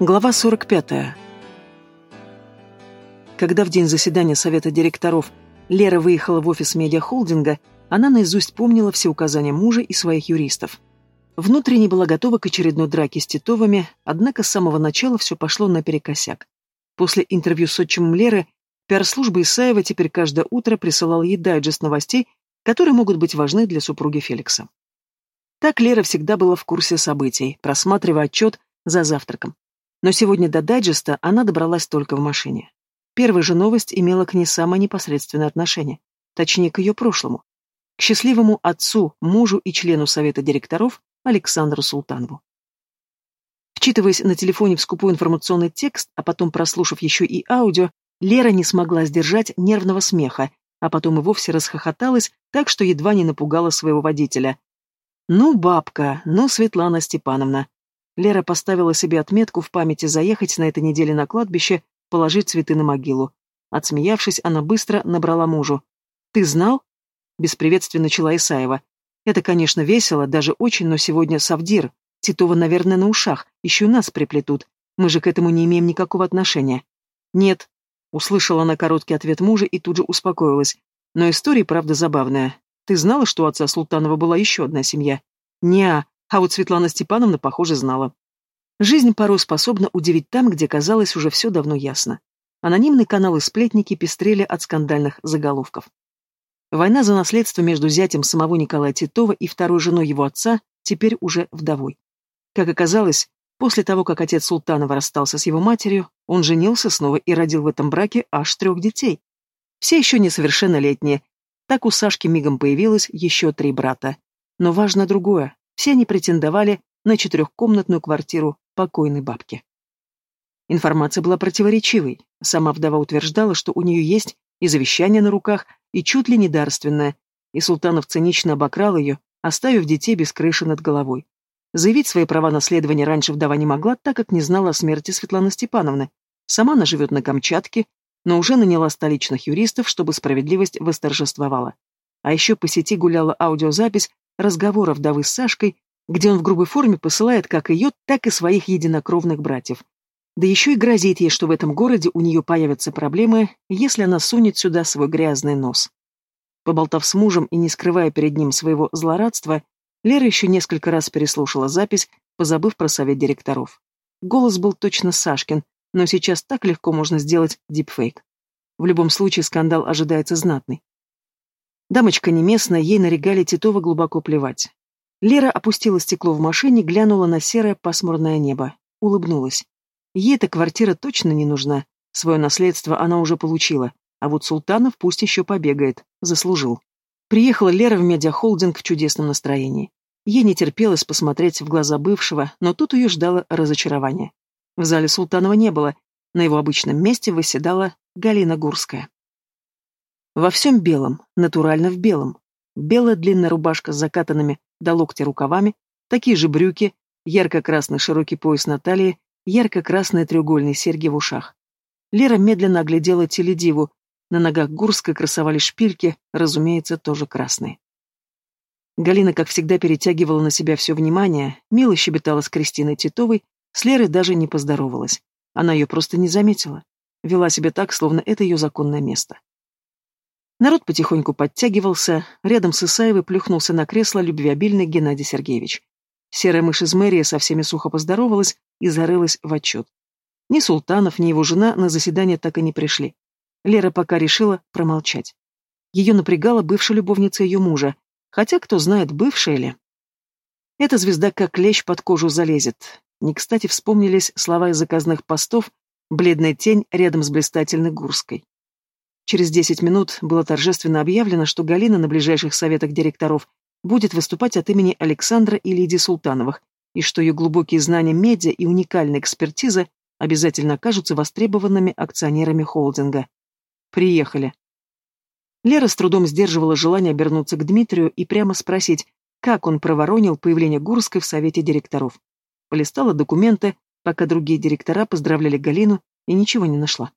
Глава 45. Когда в день заседания Совета директоров Лера выехала в офис медиахолдинга, она наизусть помнила все указания мужа и своих юристов. Внутренне была готова к очередной драке с Титовыми, однако с самого начала все пошло наперекосяк. После интервью с отчимом Леры, пиар-служба Исаева теперь каждое утро присылала ей дайджест новостей, которые могут быть важны для супруги Феликса. Так Лера всегда была в курсе событий, просматривая отчет за завтраком. Но сегодня до дайджеста она добралась только в машине. Первая же новость имела к ней самое непосредственное отношение, точнее, к ее прошлому. К счастливому отцу, мужу и члену совета директоров Александру Султанову. Вчитываясь на телефоне в скупой информационный текст, а потом прослушав еще и аудио, Лера не смогла сдержать нервного смеха, а потом и вовсе расхохоталась, так что едва не напугала своего водителя. «Ну, бабка, ну, Светлана Степановна, Лера поставила себе отметку в памяти заехать на этой неделе на кладбище, положить цветы на могилу. Отсмеявшись, она быстро набрала мужу. «Ты знал?» Без приветствия начала Исаева. «Это, конечно, весело, даже очень, но сегодня Савдир. Титова, наверное, на ушах. Еще нас приплетут. Мы же к этому не имеем никакого отношения». «Нет», — услышала она короткий ответ мужа и тут же успокоилась. «Но история, правда, забавная. Ты знала, что у отца Султанова была еще одна семья?» «Не-а», а вот Светлана Степановна, похоже, знала. Жизнь порой способна удивить там, где, казалось, уже все давно ясно. Анонимные каналы-сплетники пестрели от скандальных заголовков. Война за наследство между зятем самого Николая Титова и второй женой его отца, теперь уже вдовой. Как оказалось, после того, как отец Султанова расстался с его матерью, он женился снова и родил в этом браке аж трех детей. Все еще несовершеннолетние. Так у Сашки мигом появилось еще три брата. Но важно другое. Все они претендовали на четырехкомнатную квартиру покойной бабки. Информация была противоречивой. Сама вдова утверждала, что у нее есть и завещание на руках, и чуть ли не дарственное, и Султанов цинично обокрал ее, оставив детей без крыши над головой. Заявить свои права наследования раньше вдова не могла, так как не знала о смерти Светланы Степановны. Сама она живет на Камчатке, но уже наняла столичных юристов, чтобы справедливость восторжествовала. А еще по сети гуляла аудиозапись разговора вдовы с Сашкой, где он в грубой форме посылает как ее, так и своих единокровных братьев. Да еще и грозит ей, что в этом городе у нее появятся проблемы, если она сунет сюда свой грязный нос. Поболтав с мужем и не скрывая перед ним своего злорадства, Лера еще несколько раз переслушала запись, позабыв про совет директоров. Голос был точно Сашкин, но сейчас так легко можно сделать дипфейк. В любом случае скандал ожидается знатный. Дамочка не местная, ей на регале Титова глубоко плевать. Лера опустила стекло в машине, глянула на серое пасмурное небо. Улыбнулась. Ей эта квартира точно не нужна. Свое наследство она уже получила. А вот Султанов пусть еще побегает. Заслужил. Приехала Лера в медиахолдинг в чудесном настроении. Ей не терпелось посмотреть в глаза бывшего, но тут ее ждало разочарование. В зале Султанова не было. На его обычном месте восседала Галина Гурская. Во всем белом, натурально в белом. Белая длинная рубашка с закатанными до локтя рукавами, такие же брюки, ярко-красный широкий пояс на талии, ярко-красные треугольные серьги в ушах. Лера медленно оглядела теледиву. На ногах Гурской красовались шпильки, разумеется, тоже красные. Галина, как всегда, перетягивала на себя все внимание, мило щебетала с Кристиной Титовой, с Лерой даже не поздоровалась. Она ее просто не заметила. Вела себя так, словно это ее законное место. Народ потихоньку подтягивался, рядом с Исаевой плюхнулся на кресло любвеобильный Геннадий Сергеевич. Серая мышь из мэрии со всеми сухо поздоровалась и зарылась в отчет. Ни Султанов, ни его жена на заседание так и не пришли. Лера пока решила промолчать. Ее напрягала бывшая любовница ее мужа, хотя кто знает, бывшая ли. Эта звезда как клещ под кожу залезет. Не кстати вспомнились слова из заказных постов «Бледная тень рядом с блистательной Гурской». Через 10 минут было торжественно объявлено, что Галина на ближайших советах директоров будет выступать от имени Александра и Лидии Султановых, и что ее глубокие знания медиа и уникальная экспертиза обязательно окажутся востребованными акционерами холдинга. Приехали. Лера с трудом сдерживала желание обернуться к Дмитрию и прямо спросить, как он проворонил появление Гурской в совете директоров. Полистала документы, пока другие директора поздравляли Галину, и ничего не нашла.